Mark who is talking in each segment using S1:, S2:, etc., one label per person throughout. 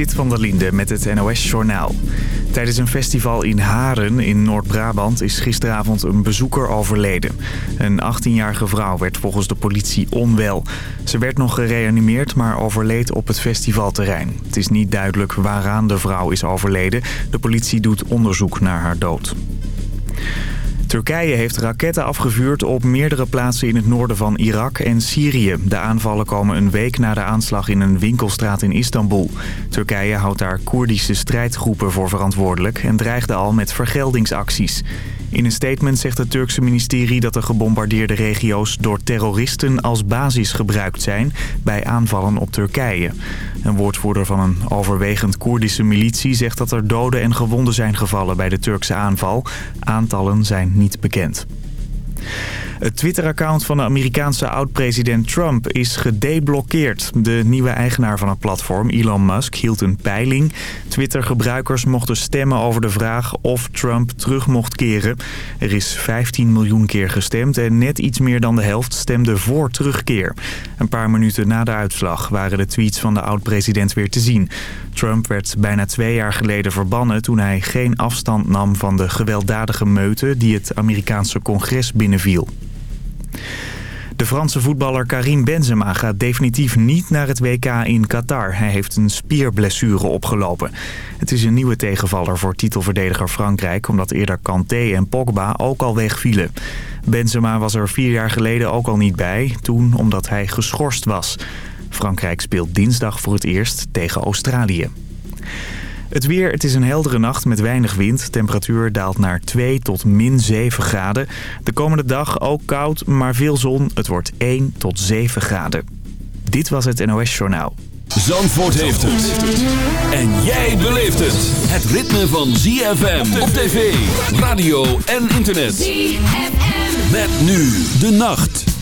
S1: Zit van der Linde met het NOS-journaal. Tijdens een festival in Haren in Noord-Brabant is gisteravond een bezoeker overleden. Een 18-jarige vrouw werd volgens de politie onwel. Ze werd nog gereanimeerd, maar overleed op het festivalterrein. Het is niet duidelijk waaraan de vrouw is overleden. De politie doet onderzoek naar haar dood. Turkije heeft raketten afgevuurd op meerdere plaatsen in het noorden van Irak en Syrië. De aanvallen komen een week na de aanslag in een winkelstraat in Istanbul. Turkije houdt daar Koerdische strijdgroepen voor verantwoordelijk en dreigde al met vergeldingsacties. In een statement zegt het Turkse ministerie dat de gebombardeerde regio's door terroristen als basis gebruikt zijn bij aanvallen op Turkije. Een woordvoerder van een overwegend Koerdische militie zegt dat er doden en gewonden zijn gevallen bij de Turkse aanval. Aantallen zijn niet bekend. Het Twitter-account van de Amerikaanse oud-president Trump is gedeblokkeerd. De nieuwe eigenaar van het platform, Elon Musk, hield een peiling. Twitter-gebruikers mochten stemmen over de vraag of Trump terug mocht keren. Er is 15 miljoen keer gestemd en net iets meer dan de helft stemde voor terugkeer. Een paar minuten na de uitslag waren de tweets van de oud-president weer te zien. Trump werd bijna twee jaar geleden verbannen toen hij geen afstand nam van de gewelddadige meute die het Amerikaanse congres binnenviel. De Franse voetballer Karim Benzema gaat definitief niet naar het WK in Qatar. Hij heeft een spierblessure opgelopen. Het is een nieuwe tegenvaller voor titelverdediger Frankrijk... omdat eerder Kanté en Pogba ook al wegvielen. Benzema was er vier jaar geleden ook al niet bij, toen omdat hij geschorst was. Frankrijk speelt dinsdag voor het eerst tegen Australië. Het weer, het is een heldere nacht met weinig wind. Temperatuur daalt naar 2 tot min 7 graden. De komende dag ook koud, maar veel zon. Het wordt 1 tot 7 graden. Dit was het NOS Journaal.
S2: Zandvoort heeft het. En jij beleeft het. Het ritme van ZFM op tv, radio en internet. ZFM. Met nu de nacht.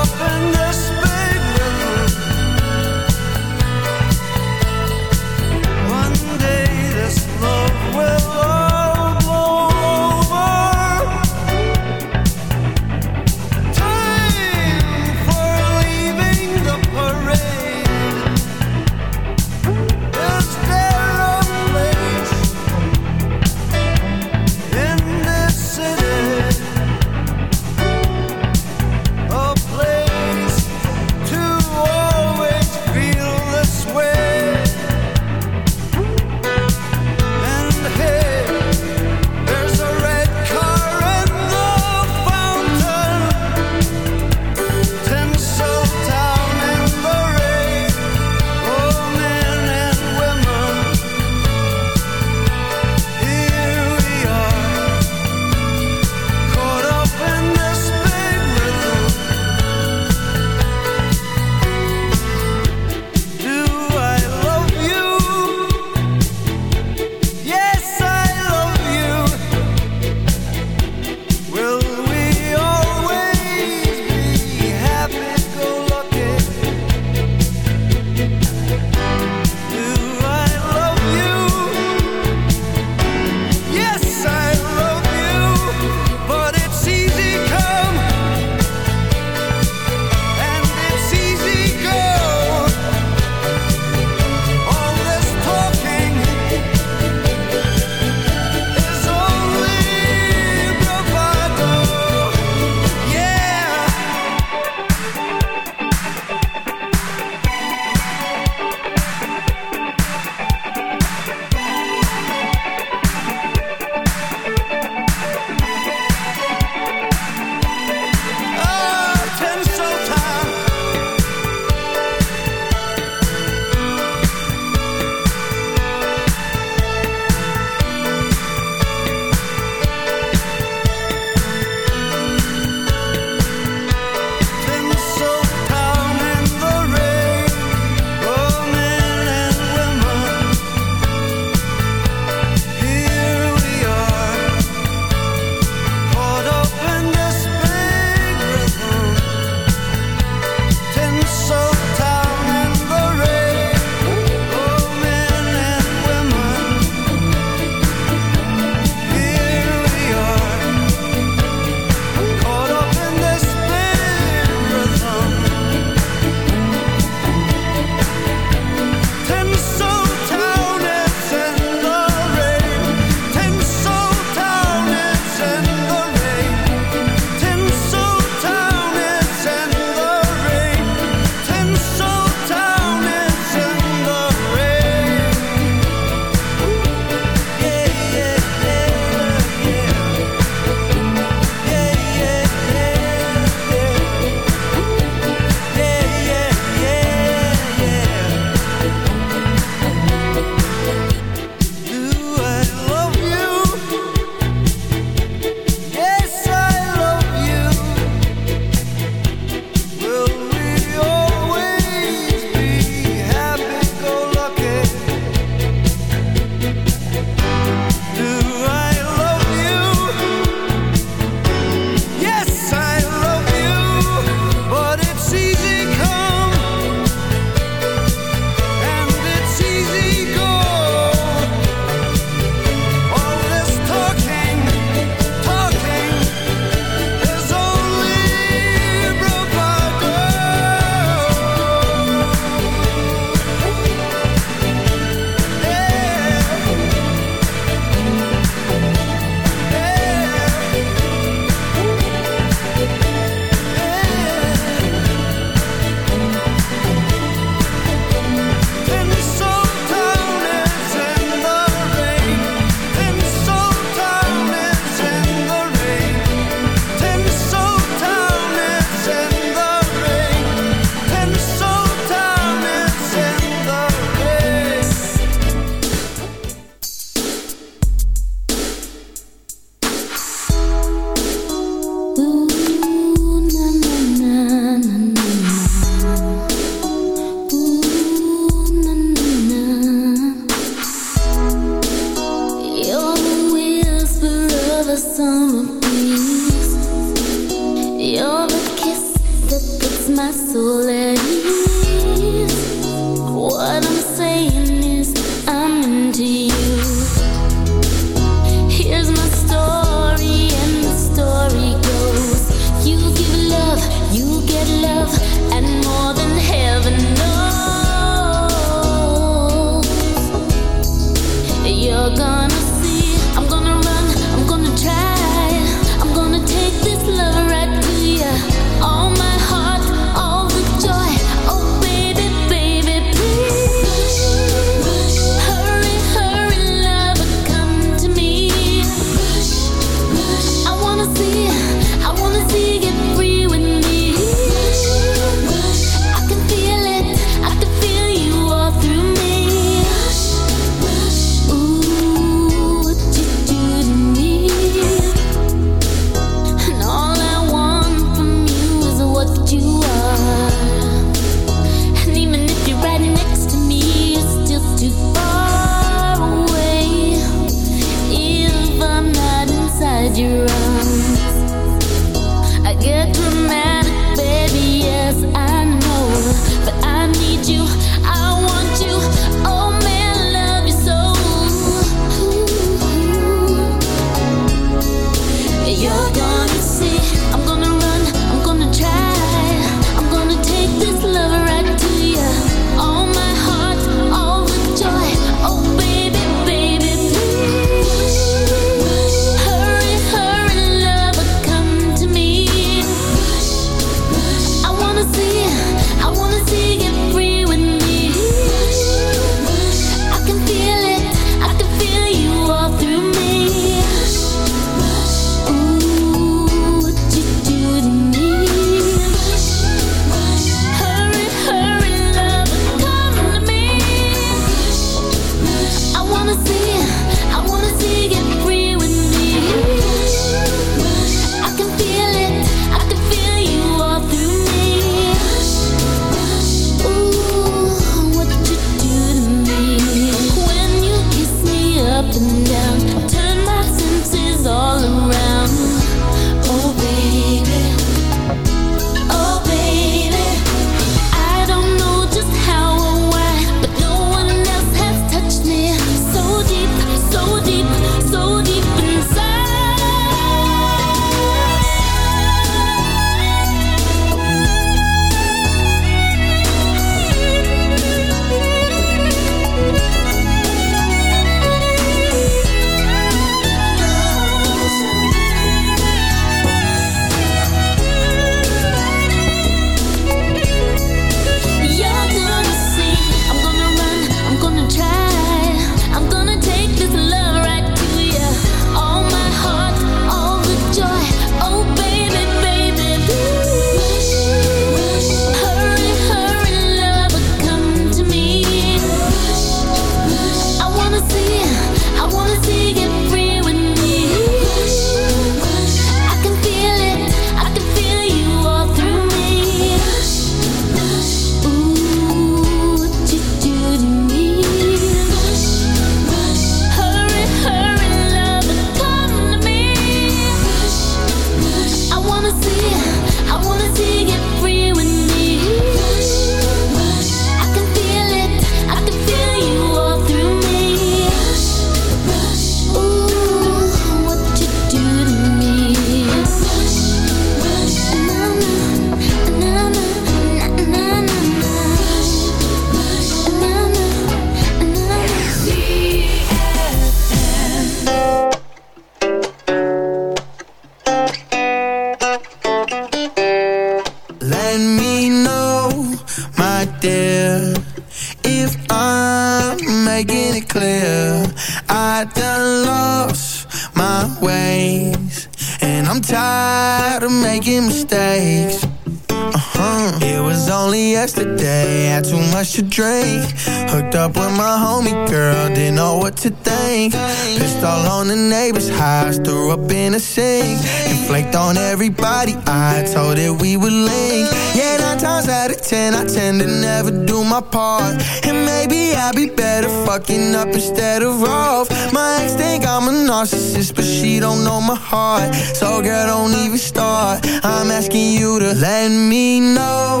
S3: I'd be better fucking up instead of off. My ex think I'm a narcissist, but she don't know my heart. So girl, don't even start. I'm asking you to let me know,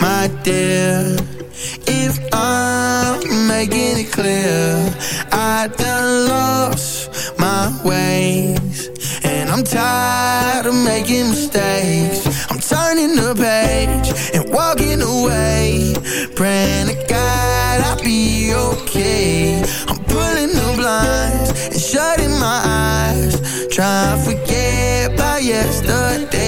S3: my dear. If I'm making it clear, I done lost my ways. And I'm tired of making mistakes I'm turning the page and walking away Praying be okay I'm pulling the blinds and shutting my eyes Trying to forget about yesterday.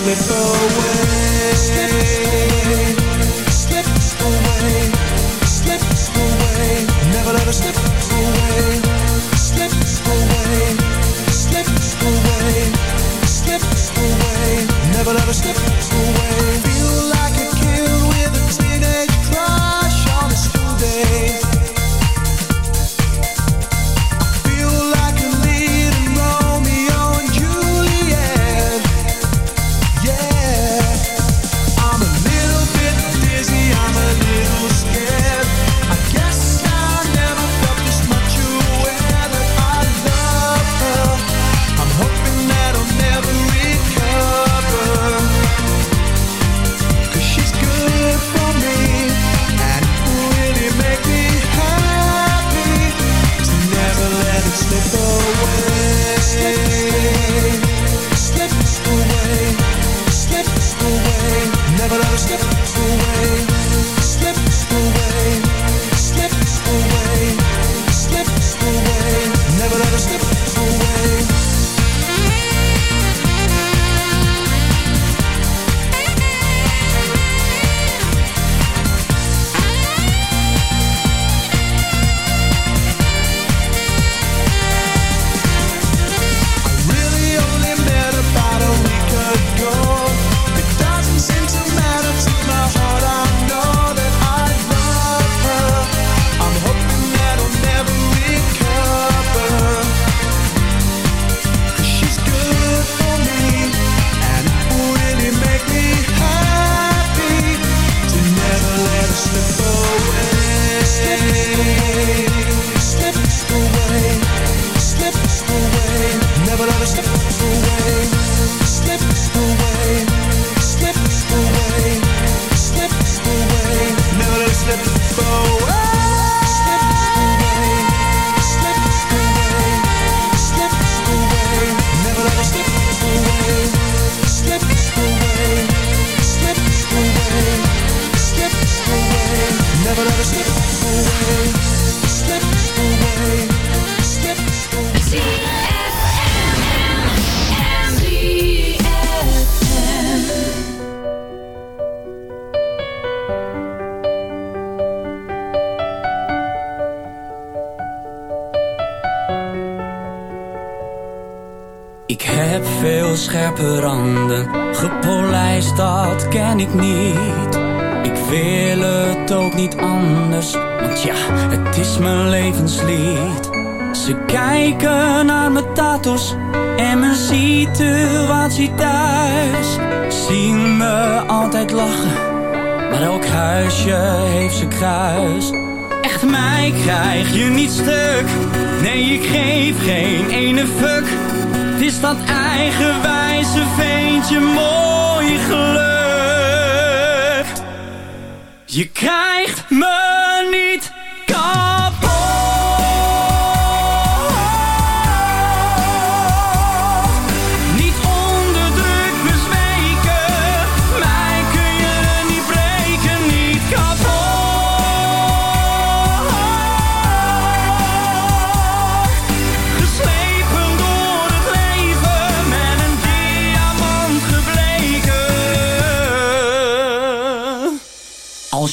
S4: slip away.
S5: ze vind je mooi geluk. Je krijgt me niet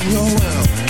S6: talking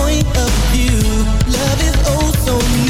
S4: point of view, love is oh so new.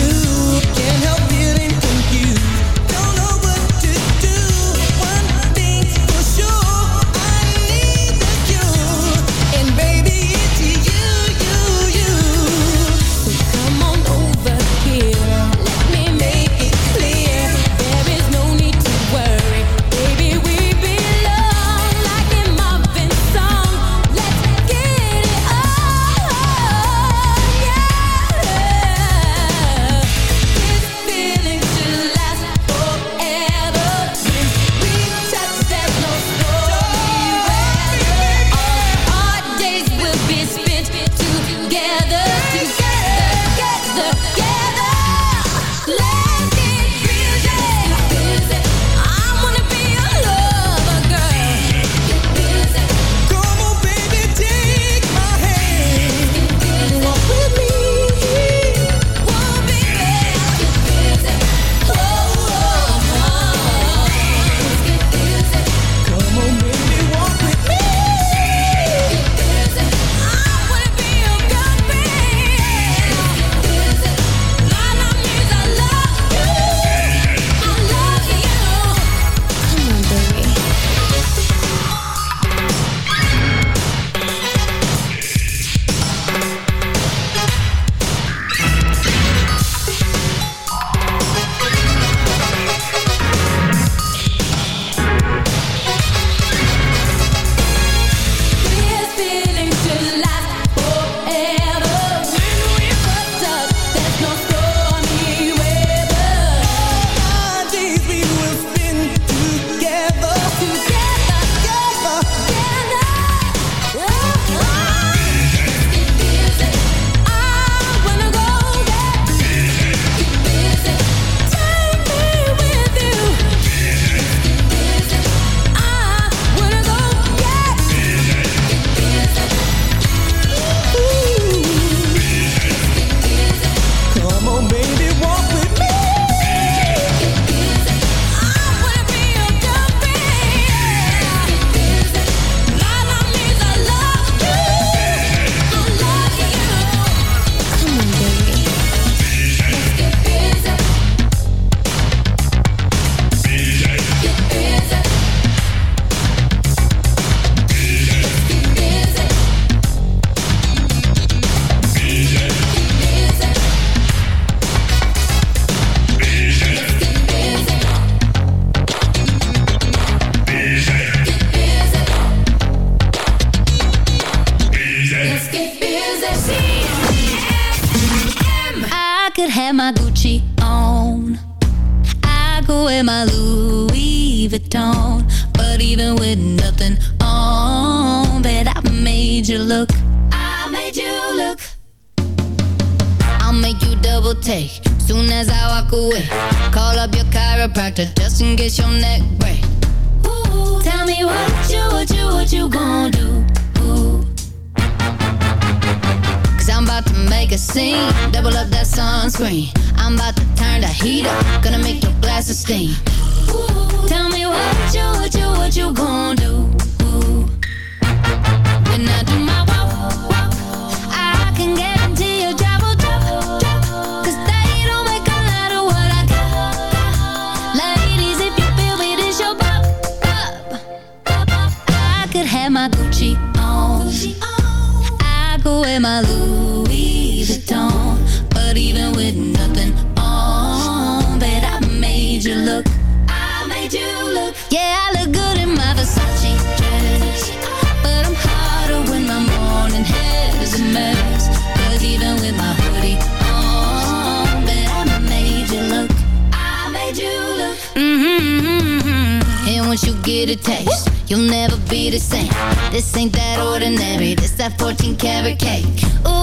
S7: this ain't, this ain't that ordinary. This that 14 karat cake. Ooh,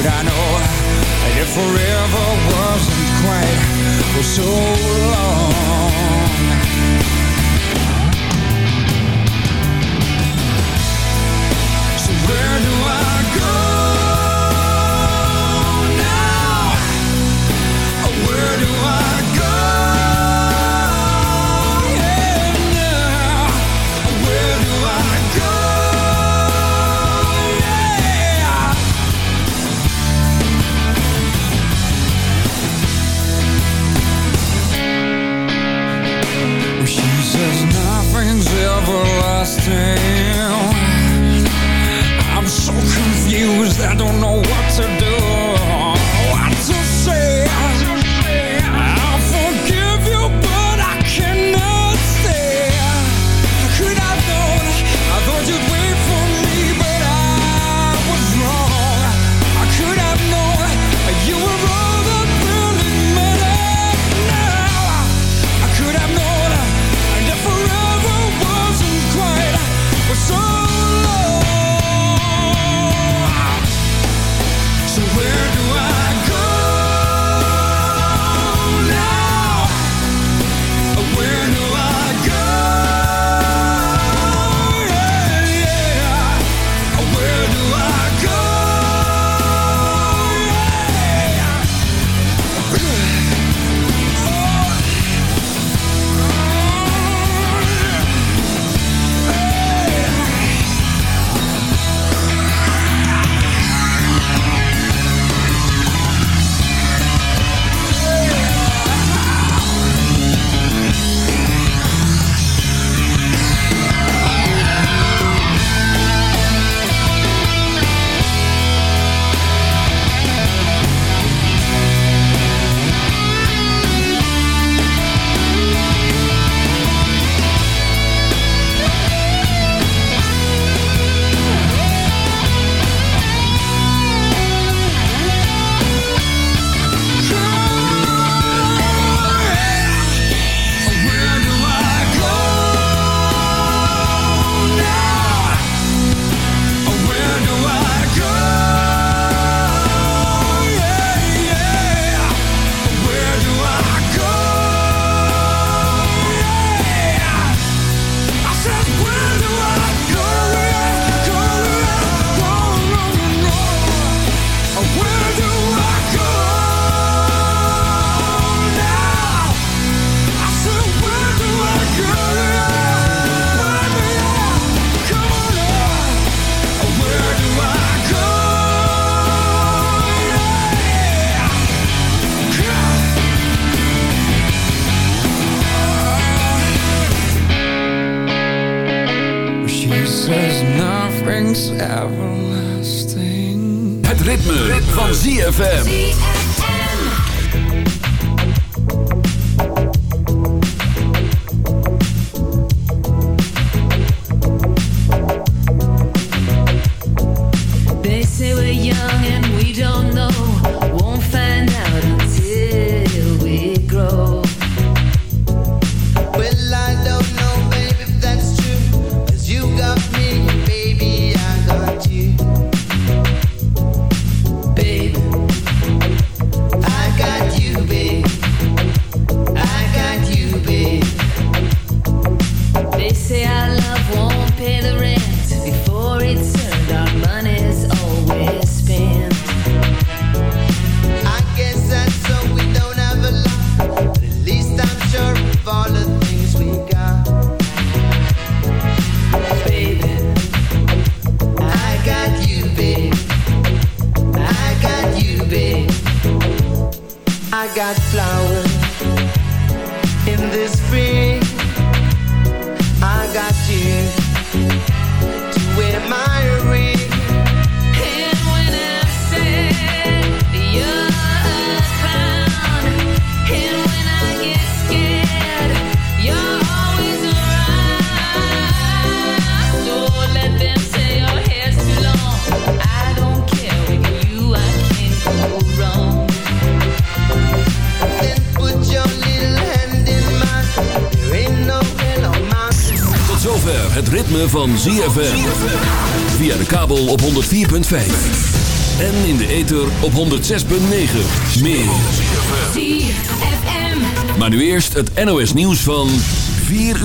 S7: But I
S5: know. That it forever wasn't quite for so long
S2: Dfm. op 106.9. Meer. Maar nu eerst het NOS nieuws van 4 uur.